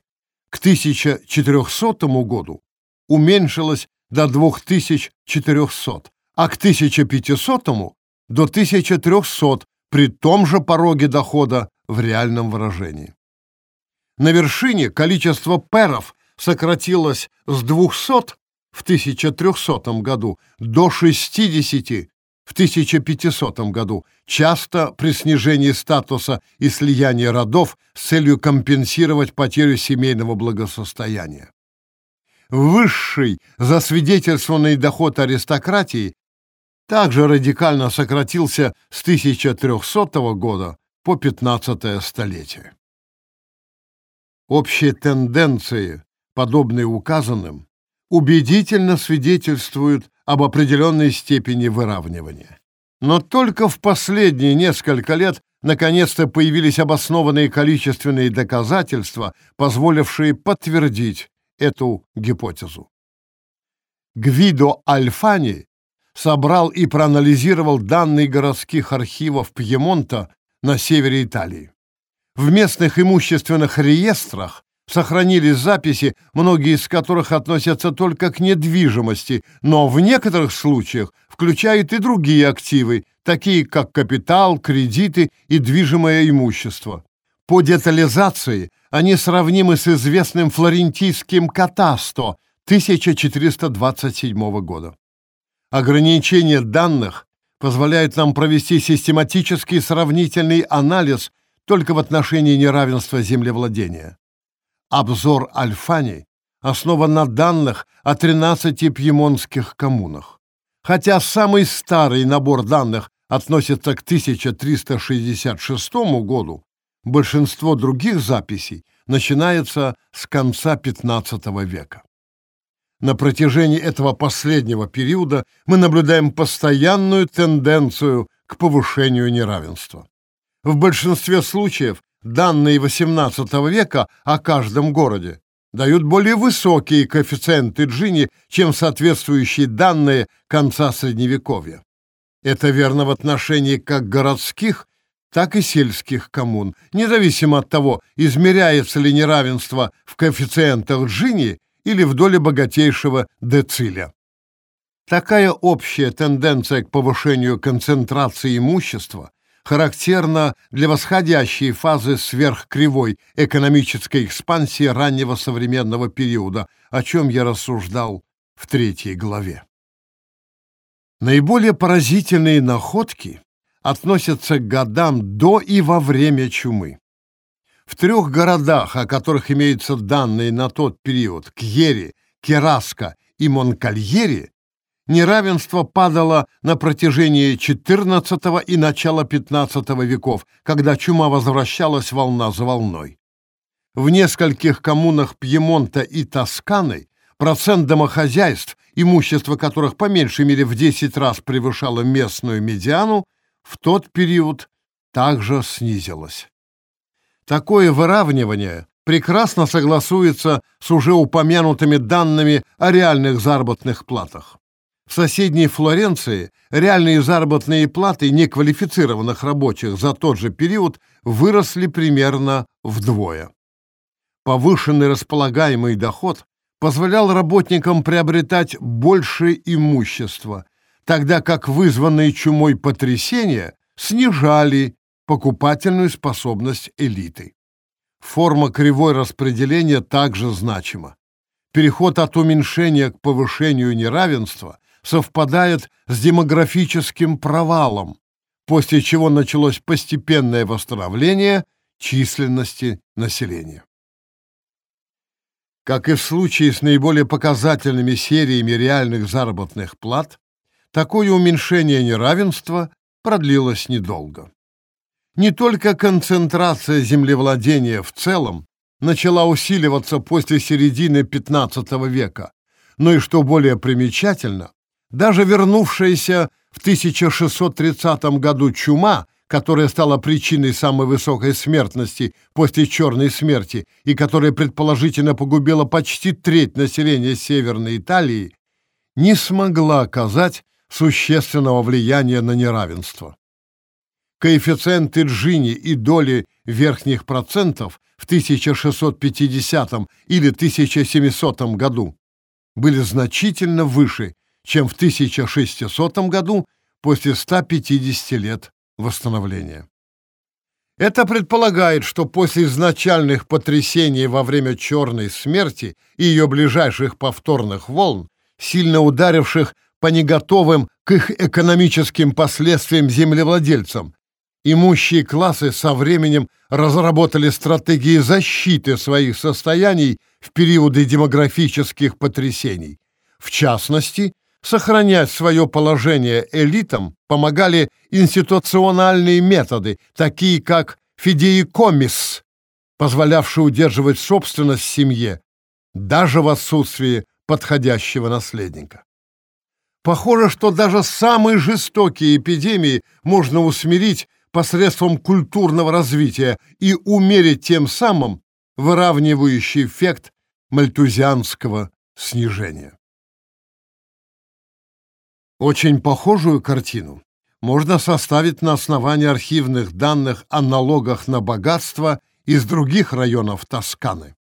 к 1400 году уменьшилось до 2400, а к 1500 до 1300 при том же пороге дохода в реальном выражении. На вершине количество перов сократилось с 200 в 1300 году до 60 в 1500 году, часто при снижении статуса и слиянии родов с целью компенсировать потерю семейного благосостояния. Высший засвидетельствованный доход аристократии также радикально сократился с 1300 года по 15 столетие. Общие тенденции, подобные указанным, убедительно свидетельствуют об определенной степени выравнивания. Но только в последние несколько лет наконец-то появились обоснованные количественные доказательства, позволившие подтвердить эту гипотезу. Гвидо Альфани собрал и проанализировал данные городских архивов Пьемонта на севере Италии. В местных имущественных реестрах сохранились записи, многие из которых относятся только к недвижимости, но в некоторых случаях включают и другие активы, такие как капитал, кредиты и движимое имущество. По детализации они сравнимы с известным флорентийским катасто 1427 года. Ограничение данных позволяет нам провести систематический сравнительный анализ только в отношении неравенства землевладения. Обзор Альфани основан на данных о 13 пьемонтских коммунах. Хотя самый старый набор данных относится к 1366 году, большинство других записей начинается с конца XV века. На протяжении этого последнего периода мы наблюдаем постоянную тенденцию к повышению неравенства. В большинстве случаев данные XVIII века о каждом городе дают более высокие коэффициенты Джини, чем соответствующие данные конца Средневековья. Это верно в отношении как городских, так и сельских коммун, независимо от того, измеряется ли неравенство в коэффициентах Джини или в доле богатейшего дециля. Такая общая тенденция к повышению концентрации имущества характерна для восходящей фазы сверхкривой экономической экспансии раннего современного периода, о чем я рассуждал в третьей главе. Наиболее поразительные находки относятся к годам до и во время чумы. В трех городах, о которых имеются данные на тот период, Кьере, Кераско и Монкальере, неравенство падало на протяжении XIV и начала XV веков, когда чума возвращалась волна за волной. В нескольких коммунах Пьемонта и Тосканы процент домохозяйств, имущество которых по меньшей мере в 10 раз превышало местную медиану, в тот период также снизилось. Такое выравнивание прекрасно согласуется с уже упомянутыми данными о реальных заработных платах. В соседней Флоренции реальные заработные платы неквалифицированных рабочих за тот же период выросли примерно вдвое. Повышенный располагаемый доход позволял работникам приобретать больше имущества, тогда как вызванные чумой потрясения снижали покупательную способность элиты. Форма кривой распределения также значима. Переход от уменьшения к повышению неравенства совпадает с демографическим провалом, после чего началось постепенное восстановление численности населения. Как и в случае с наиболее показательными сериями реальных заработных плат, такое уменьшение неравенства продлилось недолго. Не только концентрация землевладения в целом начала усиливаться после середины XV века, но и, что более примечательно, даже вернувшаяся в 1630 году чума, которая стала причиной самой высокой смертности после Черной смерти и которая предположительно погубила почти треть населения Северной Италии, не смогла оказать существенного влияния на неравенство коэффициенты Джини и доли верхних процентов в 1650 или 1700 году были значительно выше, чем в 1600 году после 150 лет восстановления. Это предполагает, что после изначальных потрясений во время Черной смерти и ее ближайших повторных волн сильно ударивших по неготовым к их экономическим последствиям землевладельцам. Имущие классы со временем разработали стратегии защиты своих состояний в периоды демографических потрясений. В частности, сохранять свое положение элитам помогали институциональные методы, такие как фидеикомис, позволявший удерживать собственность в семье, даже в отсутствии подходящего наследника. Похоже, что даже самые жестокие эпидемии можно усмирить посредством культурного развития и умерить тем самым выравнивающий эффект мальтузианского снижения. Очень похожую картину можно составить на основании архивных данных о налогах на богатство из других районов Тосканы.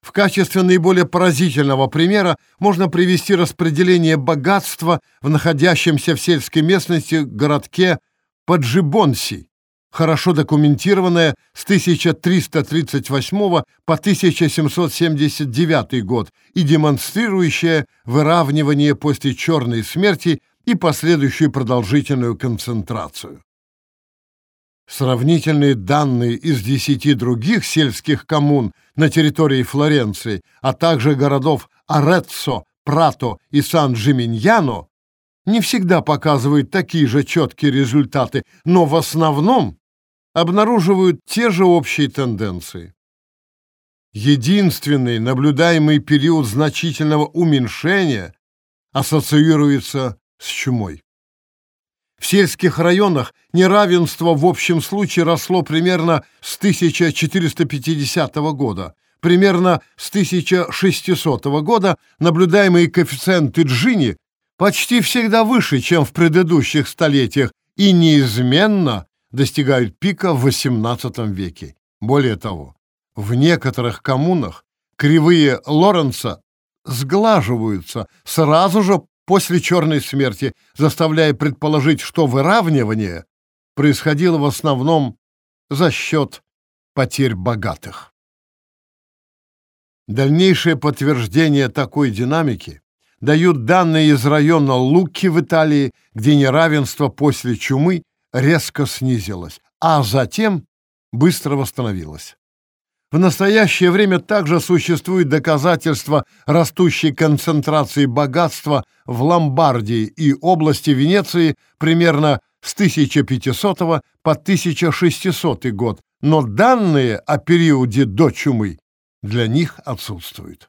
В качестве наиболее поразительного примера можно привести распределение богатства в находящемся в сельской местности городке Паджибонси, хорошо документированное с 1338 по 1779 год и демонстрирующее выравнивание после черной смерти и последующую продолжительную концентрацию. Сравнительные данные из десяти других сельских коммун на территории Флоренции, а также городов Ареццо, Прато и Сан-Джиминьяно не всегда показывают такие же четкие результаты, но в основном обнаруживают те же общие тенденции. Единственный наблюдаемый период значительного уменьшения ассоциируется с чумой. В сельских районах неравенство в общем случае росло примерно с 1450 года. Примерно с 1600 года наблюдаемые коэффициенты Джини почти всегда выше, чем в предыдущих столетиях, и неизменно достигают пика в XVIII веке. Более того, в некоторых коммунах кривые Лоренца сглаживаются сразу же после черной смерти, заставляя предположить, что выравнивание происходило в основном за счет потерь богатых. Дальнейшее подтверждение такой динамики дают данные из района Луки в Италии, где неравенство после чумы резко снизилось, а затем быстро восстановилось. В настоящее время также существует доказательства растущей концентрации богатства в Ломбардии и области Венеции примерно с 1500 по 1600 год, но данные о периоде до чумы для них отсутствуют.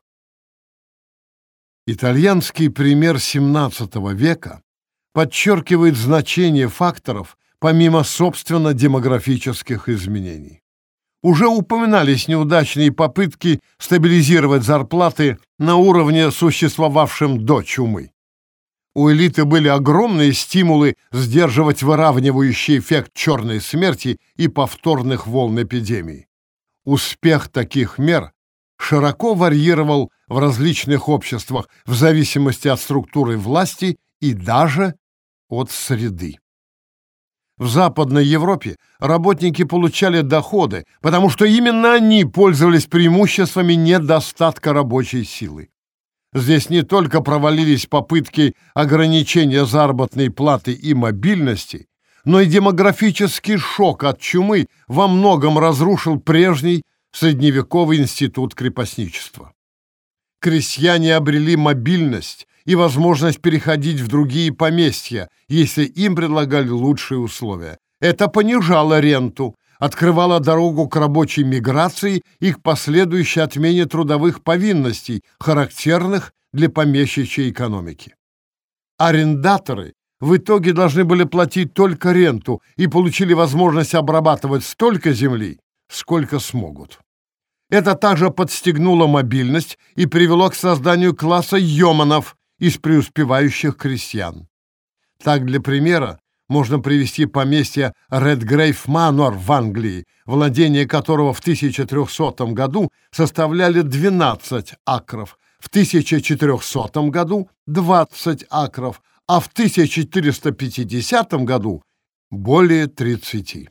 Итальянский пример XVII века подчеркивает значение факторов помимо собственно демографических изменений уже упоминались неудачные попытки стабилизировать зарплаты на уровне, существовавшем до чумы. У элиты были огромные стимулы сдерживать выравнивающий эффект черной смерти и повторных волн эпидемии. Успех таких мер широко варьировал в различных обществах в зависимости от структуры власти и даже от среды. В Западной Европе работники получали доходы, потому что именно они пользовались преимуществами недостатка рабочей силы. Здесь не только провалились попытки ограничения заработной платы и мобильности, но и демографический шок от чумы во многом разрушил прежний средневековый институт крепостничества. Крестьяне обрели мобильность и возможность переходить в другие поместья, если им предлагали лучшие условия. Это понижало ренту, открывало дорогу к рабочей миграции и к последующей отмене трудовых повинностей, характерных для помещичьей экономики. Арендаторы в итоге должны были платить только ренту и получили возможность обрабатывать столько земли, сколько смогут. Это также подстегнуло мобильность и привело к созданию класса йоманов, из преуспевающих крестьян. Так, для примера, можно привести поместье Редгрейв Манор в Англии, владение которого в 1300 году составляли 12 акров, в 1400 году 20 акров, а в 1450 году более 30.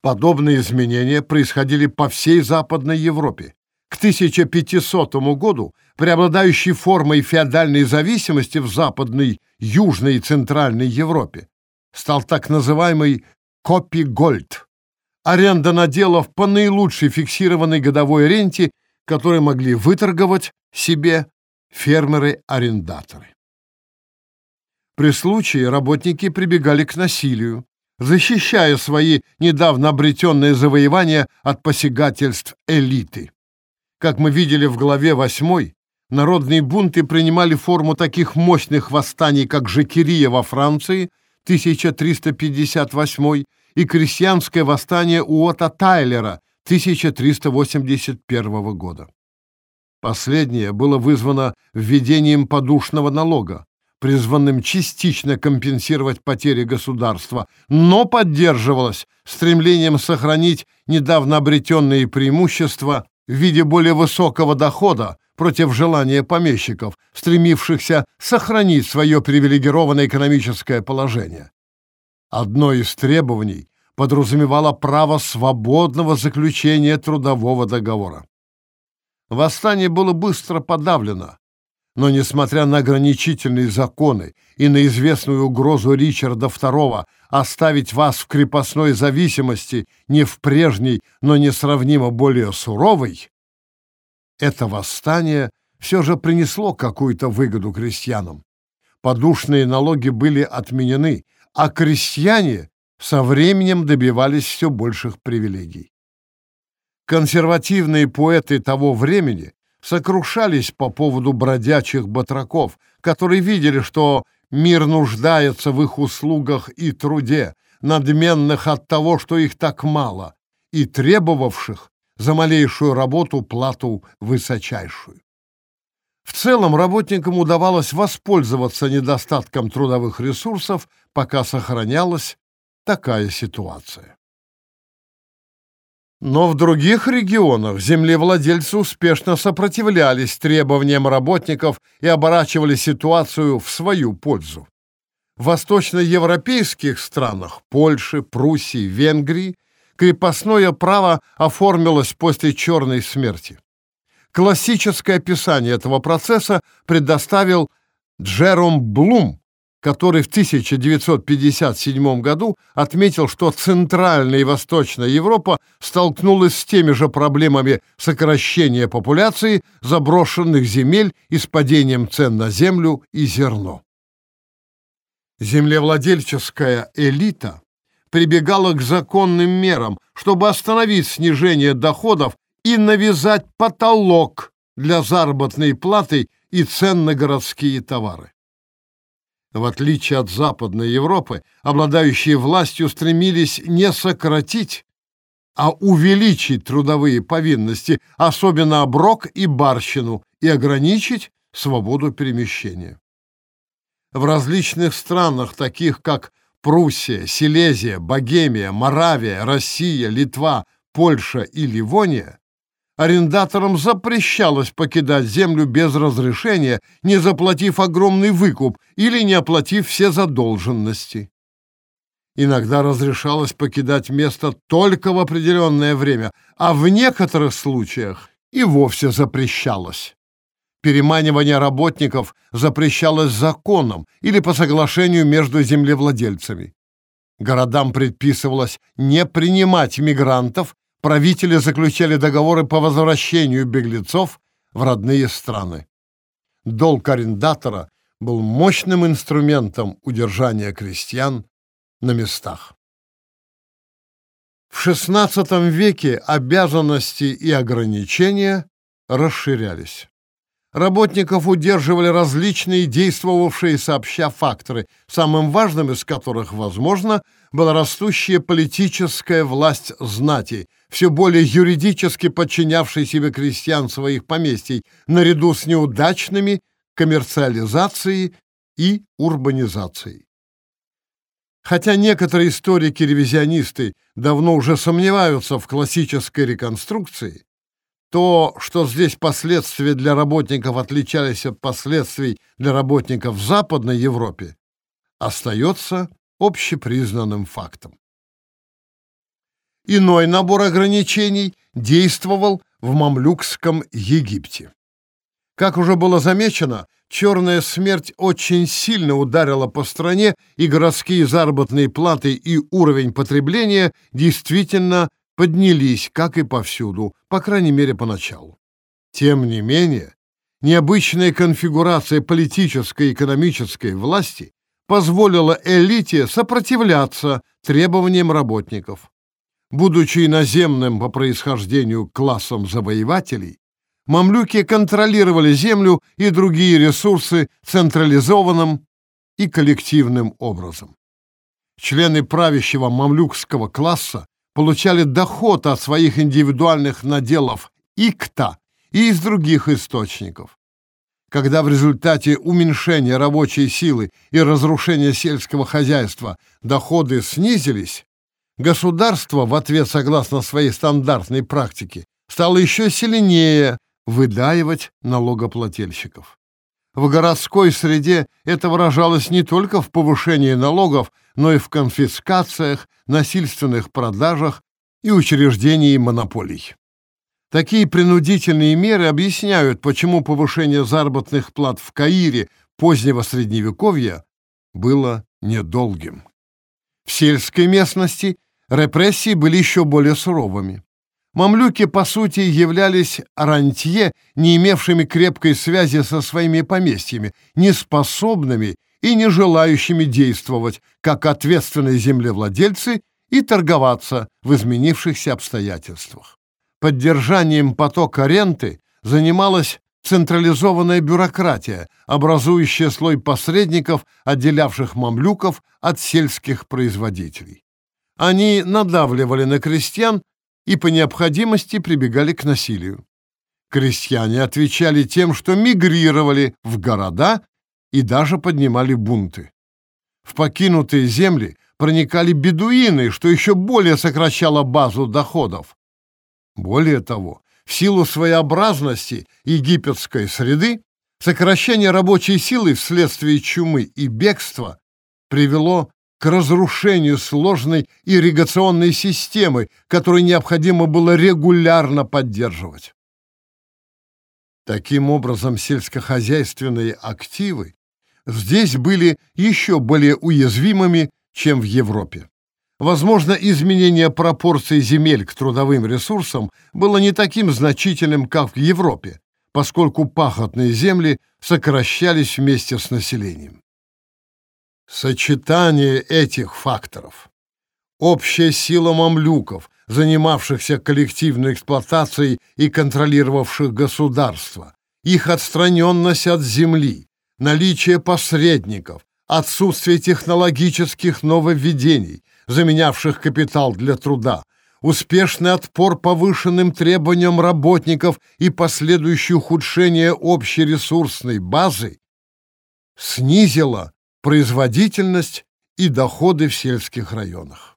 Подобные изменения происходили по всей Западной Европе. К 1500 году преобладающей формой феодальной зависимости в Западной, Южной и Центральной Европе стал так называемый копи-гольд – аренда наделов по наилучшей фиксированной годовой ренте, которые могли выторговать себе фермеры-арендаторы. При случае работники прибегали к насилию, защищая свои недавно обретенные завоевания от посягательств элиты. Как мы видели в главе 8, народные бунты принимали форму таких мощных восстаний, как Жекирия во Франции 1358 и крестьянское восстание Уота Тайлера 1381 года. Последнее было вызвано введением подушного налога, призванным частично компенсировать потери государства, но поддерживалось стремлением сохранить недавно обретенные преимущества в виде более высокого дохода против желания помещиков, стремившихся сохранить свое привилегированное экономическое положение. Одно из требований подразумевало право свободного заключения трудового договора. Восстание было быстро подавлено, но, несмотря на ограничительные законы и на известную угрозу Ричарда II оставить вас в крепостной зависимости не в прежней, но несравнимо более суровой, это восстание все же принесло какую-то выгоду крестьянам. Подушные налоги были отменены, а крестьяне со временем добивались все больших привилегий. Консервативные поэты того времени сокрушались по поводу бродячих батраков, которые видели, что мир нуждается в их услугах и труде, надменных от того, что их так мало, и требовавших за малейшую работу плату высочайшую. В целом работникам удавалось воспользоваться недостатком трудовых ресурсов, пока сохранялась такая ситуация. Но в других регионах землевладельцы успешно сопротивлялись требованиям работников и оборачивали ситуацию в свою пользу. В восточноевропейских странах Польши, Пруссии, Венгрии крепостное право оформилось после Черной смерти. Классическое описание этого процесса предоставил Джером Блум который в 1957 году отметил, что Центральная и Восточная Европа столкнулась с теми же проблемами сокращения популяции, заброшенных земель и с падением цен на землю и зерно. Землевладельческая элита прибегала к законным мерам, чтобы остановить снижение доходов и навязать потолок для заработной платы и цен на городские товары. В отличие от Западной Европы, обладающие властью стремились не сократить, а увеличить трудовые повинности, особенно оброк и барщину, и ограничить свободу перемещения. В различных странах, таких как Пруссия, Силезия, Богемия, Моравия, Россия, Литва, Польша и Ливония, арендаторам запрещалось покидать землю без разрешения, не заплатив огромный выкуп или не оплатив все задолженности. Иногда разрешалось покидать место только в определенное время, а в некоторых случаях и вовсе запрещалось. Переманивание работников запрещалось законом или по соглашению между землевладельцами. Городам предписывалось не принимать мигрантов правители заключали договоры по возвращению беглецов в родные страны. Долг арендатора был мощным инструментом удержания крестьян на местах. В XVI веке обязанности и ограничения расширялись. Работников удерживали различные действовавшие сообща факторы, самым важным из которых, возможно, была растущая политическая власть знати, все более юридически подчинявшей себе крестьян своих поместий, наряду с неудачными коммерциализацией и урбанизацией. Хотя некоторые историки-ревизионисты давно уже сомневаются в классической реконструкции, то, что здесь последствия для работников отличались от последствий для работников в Западной Европе, остается общепризнанным фактом. Иной набор ограничений действовал в мамлюкском Египте. Как уже было замечено, черная смерть очень сильно ударила по стране, и городские заработные платы и уровень потребления действительно поднялись, как и повсюду, по крайней мере, поначалу. Тем не менее, необычная конфигурация политической и экономической власти позволила элите сопротивляться требованиям работников. Будучи иноземным по происхождению классом завоевателей, мамлюки контролировали землю и другие ресурсы централизованным и коллективным образом. Члены правящего мамлюкского класса получали доход от своих индивидуальных наделов икта и из других источников. Когда в результате уменьшения рабочей силы и разрушения сельского хозяйства доходы снизились, государство в ответ согласно своей стандартной практике стало еще сильнее выдаивать налогоплательщиков. В городской среде это выражалось не только в повышении налогов, но и в конфискациях, насильственных продажах и учреждении монополий. Такие принудительные меры объясняют, почему повышение заработных плат в Каире позднего Средневековья было недолгим. В сельской местности репрессии были еще более суровыми. Мамлюки, по сути, являлись рантье, не имевшими крепкой связи со своими поместьями, неспособными и не желающими действовать как ответственные землевладельцы и торговаться в изменившихся обстоятельствах. Поддержанием потока ренты занималась централизованная бюрократия, образующая слой посредников, отделявших мамлюков от сельских производителей. Они надавливали на крестьян и по необходимости прибегали к насилию. Крестьяне отвечали тем, что мигрировали в города и даже поднимали бунты. В покинутые земли проникали бедуины, что еще более сокращало базу доходов. Более того, в силу своеобразности египетской среды, сокращение рабочей силы вследствие чумы и бегства привело к разрушению сложной ирригационной системы, которую необходимо было регулярно поддерживать. Таким образом, сельскохозяйственные активы здесь были еще более уязвимыми, чем в Европе. Возможно, изменение пропорций земель к трудовым ресурсам было не таким значительным, как в Европе, поскольку пахотные земли сокращались вместе с населением. Сочетание этих факторов, общая сила мамлюков, занимавшихся коллективной эксплуатацией и контролировавших государство, их отстраненность от земли, наличие посредников, отсутствие технологических нововведений, заменявших капитал для труда, успешный отпор повышенным требованиям работников и последующее ухудшение общей ресурсной базы снизило производительность и доходы в сельских районах.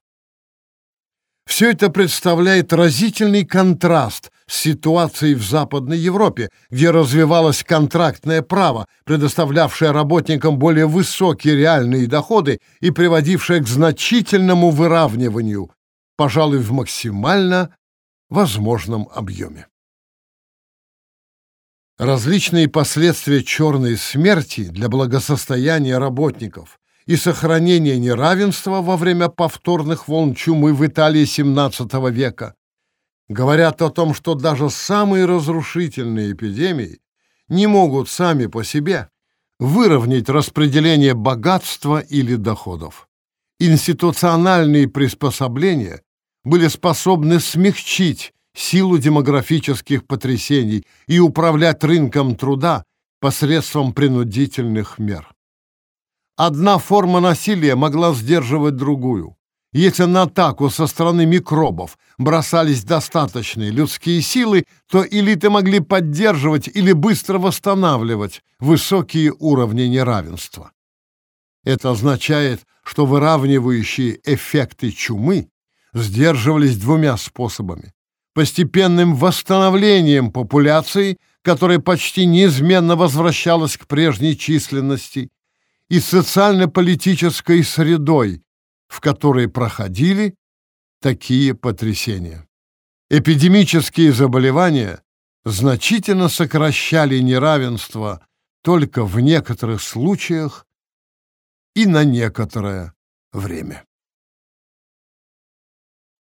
Все это представляет разительный контраст ситуацией в Западной Европе, где развивалось контрактное право, предоставлявшее работникам более высокие реальные доходы и приводившее к значительному выравниванию, пожалуй, в максимально возможном объеме. Различные последствия черной смерти для благосостояния работников и сохранения неравенства во время повторных волн чумы в Италии XVII века говорят о том, что даже самые разрушительные эпидемии не могут сами по себе выровнять распределение богатства или доходов. Институциональные приспособления были способны смягчить силу демографических потрясений и управлять рынком труда посредством принудительных мер. Одна форма насилия могла сдерживать другую. Если на атаку со стороны микробов бросались достаточные людские силы, то элиты могли поддерживать или быстро восстанавливать высокие уровни неравенства. Это означает, что выравнивающие эффекты чумы сдерживались двумя способами постепенным восстановлением популяции, которая почти неизменно возвращалась к прежней численности, и социально-политической средой, в которой проходили такие потрясения. Эпидемические заболевания значительно сокращали неравенство только в некоторых случаях и на некоторое время.